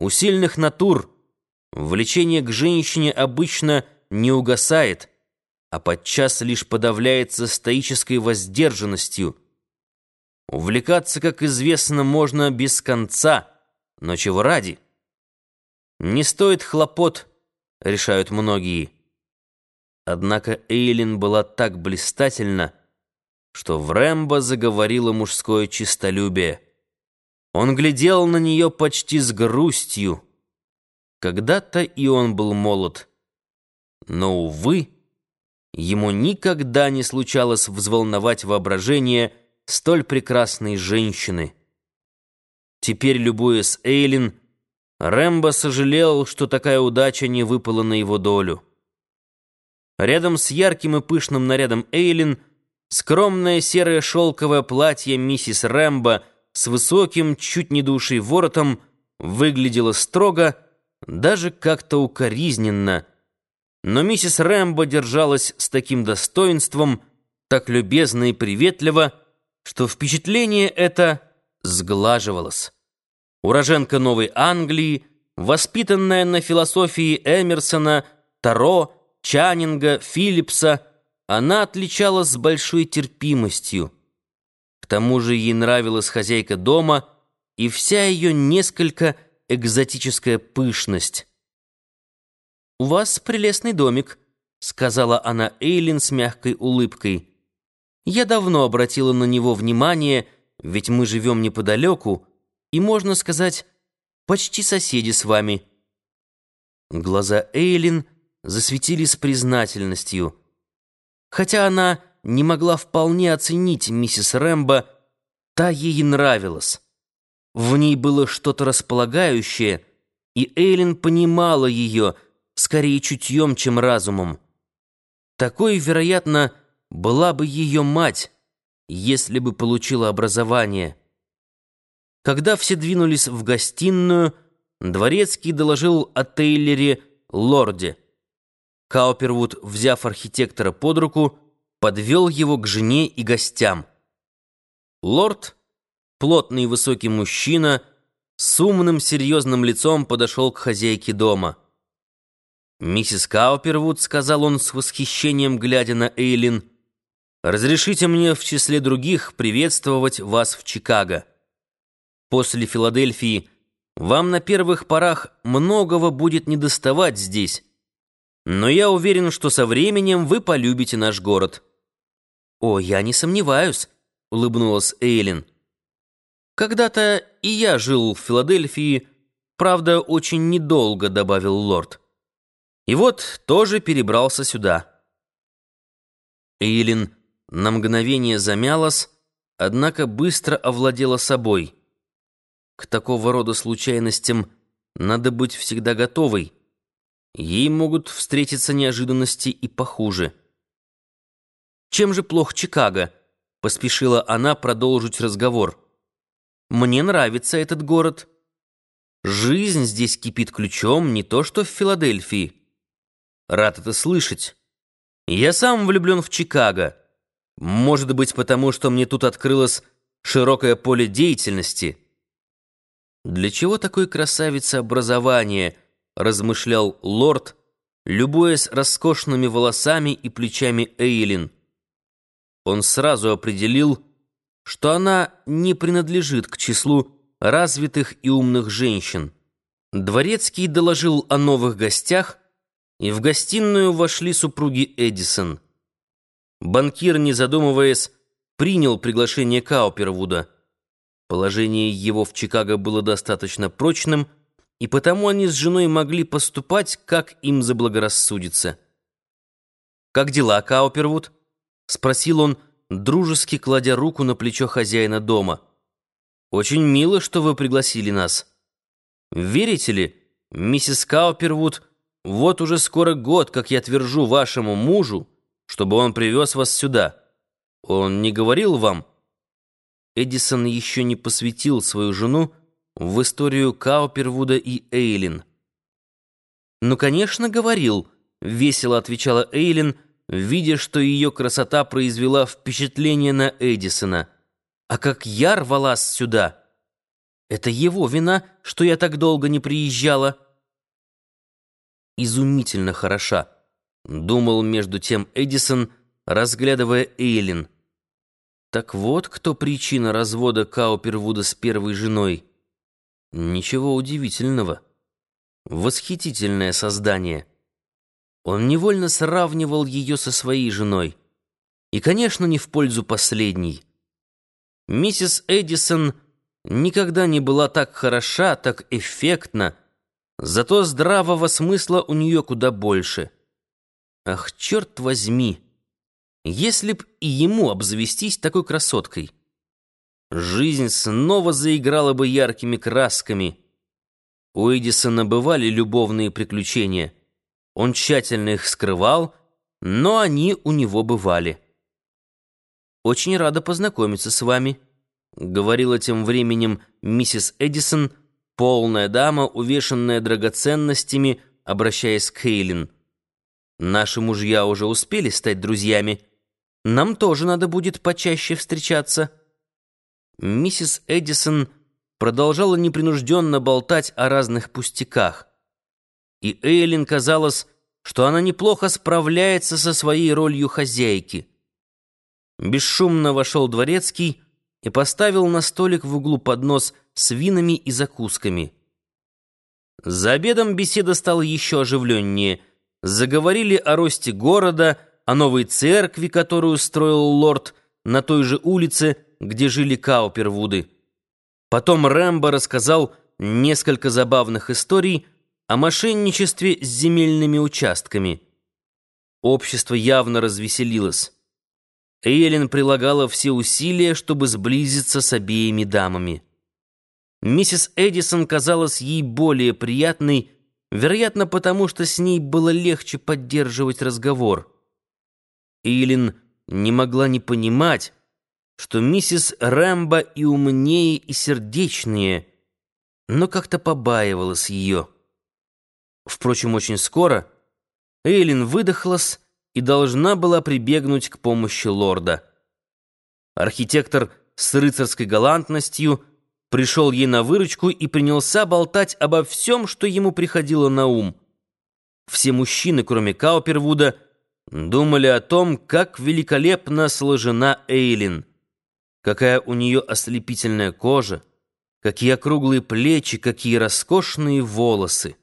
У сильных натур влечение к женщине обычно не угасает, а подчас лишь подавляется стоической воздержанностью. Увлекаться, как известно, можно без конца, но чего ради? Не стоит хлопот, решают многие. Однако Эйлин была так блистательна, что в Рэмбо заговорило мужское чистолюбие. Он глядел на нее почти с грустью. Когда-то и он был молод. Но, увы, ему никогда не случалось взволновать воображение столь прекрасной женщины. Теперь, любуясь Эйлин, Рэмбо сожалел, что такая удача не выпала на его долю. Рядом с ярким и пышным нарядом Эйлин скромное серое шелковое платье миссис Рэмбо с высоким, чуть не душей воротом выглядело строго, даже как-то укоризненно. Но миссис Рэмбо держалась с таким достоинством, так любезно и приветливо, что впечатление это сглаживалось. Уроженка Новой Англии, воспитанная на философии Эмерсона, Таро, Чаннинга, Филлипса, она отличалась большой терпимостью. Тому же ей нравилась хозяйка дома и вся ее несколько экзотическая пышность. «У вас прелестный домик», — сказала она Эйлин с мягкой улыбкой. «Я давно обратила на него внимание, ведь мы живем неподалеку, и, можно сказать, почти соседи с вами». Глаза Эйлин засветились признательностью. Хотя она не могла вполне оценить миссис Рэмбо, та ей нравилась. В ней было что-то располагающее, и Эйлин понимала ее скорее чутьем, чем разумом. Такой, вероятно, была бы ее мать, если бы получила образование. Когда все двинулись в гостиную, Дворецкий доложил о Тейлере Лорде. Каупервуд, взяв архитектора под руку, подвел его к жене и гостям. Лорд, плотный и высокий мужчина, с умным серьезным лицом подошел к хозяйке дома. «Миссис Каупервуд», — сказал он с восхищением, глядя на Эйлин, — «разрешите мне в числе других приветствовать вас в Чикаго. После Филадельфии вам на первых порах многого будет недоставать здесь» но я уверен, что со временем вы полюбите наш город». «О, я не сомневаюсь», — улыбнулась Эйлин. «Когда-то и я жил в Филадельфии, правда, очень недолго», — добавил лорд. «И вот тоже перебрался сюда». Эйлин на мгновение замялась, однако быстро овладела собой. К такого рода случайностям надо быть всегда готовой. Ей могут встретиться неожиданности и похуже. «Чем же плох Чикаго?» — поспешила она продолжить разговор. «Мне нравится этот город. Жизнь здесь кипит ключом, не то что в Филадельфии. Рад это слышать. Я сам влюблен в Чикаго. Может быть, потому что мне тут открылось широкое поле деятельности. Для чего такой красавице образование — размышлял лорд, любуясь роскошными волосами и плечами Эйлин. Он сразу определил, что она не принадлежит к числу развитых и умных женщин. Дворецкий доложил о новых гостях, и в гостиную вошли супруги Эдисон. Банкир, не задумываясь, принял приглашение Каупервуда. Положение его в Чикаго было достаточно прочным, и потому они с женой могли поступать, как им заблагорассудится. «Как дела, Каупервуд?» — спросил он, дружески кладя руку на плечо хозяина дома. «Очень мило, что вы пригласили нас. Верите ли, миссис Каупервуд, вот уже скоро год, как я твержу вашему мужу, чтобы он привез вас сюда. Он не говорил вам?» Эдисон еще не посвятил свою жену в историю Каупервуда и Эйлин. «Ну, конечно, говорил», — весело отвечала Эйлин, видя, что ее красота произвела впечатление на Эдисона. «А как я рвалась сюда!» Это его вина, что я так долго не приезжала. Изумительно хороша, думал между тем Эдисон, разглядывая Эйлин. Так вот, кто причина развода Каупервуда с первой женой. Ничего удивительного. Восхитительное создание. Он невольно сравнивал ее со своей женой. И, конечно, не в пользу последней. Миссис Эдисон никогда не была так хороша, так эффектна, зато здравого смысла у нее куда больше. Ах, черт возьми! Если б и ему обзавестись такой красоткой. Жизнь снова заиграла бы яркими красками. У Эдисона бывали любовные приключения. Он тщательно их скрывал, но они у него бывали. «Очень рада познакомиться с вами», — говорила тем временем миссис Эдисон, полная дама, увешанная драгоценностями, обращаясь к Хейлин. «Наши мужья уже успели стать друзьями. Нам тоже надо будет почаще встречаться». Миссис Эдисон продолжала непринужденно болтать о разных пустяках. И Эйлин казалось, что она неплохо справляется со своей ролью хозяйки. Бесшумно вошел дворецкий и поставил на столик в углу поднос с винами и закусками. За обедом беседа стала еще оживленнее. Заговорили о росте города, о новой церкви, которую строил лорд на той же улице, где жили Каупервуды. Потом Рэмбо рассказал несколько забавных историй о мошенничестве с земельными участками. Общество явно развеселилось. Эйлин прилагала все усилия, чтобы сблизиться с обеими дамами. Миссис Эдисон казалась ей более приятной, вероятно, потому что с ней было легче поддерживать разговор. Эйлин не могла не понимать, что миссис Рэмбо и умнее, и сердечнее, но как-то побаивалась ее. Впрочем, очень скоро Эйлин выдохлась и должна была прибегнуть к помощи лорда. Архитектор с рыцарской галантностью пришел ей на выручку и принялся болтать обо всем, что ему приходило на ум. Все мужчины, кроме Каупервуда, думали о том, как великолепно сложена Эйлин — Какая у нее ослепительная кожа, какие округлые плечи, какие роскошные волосы.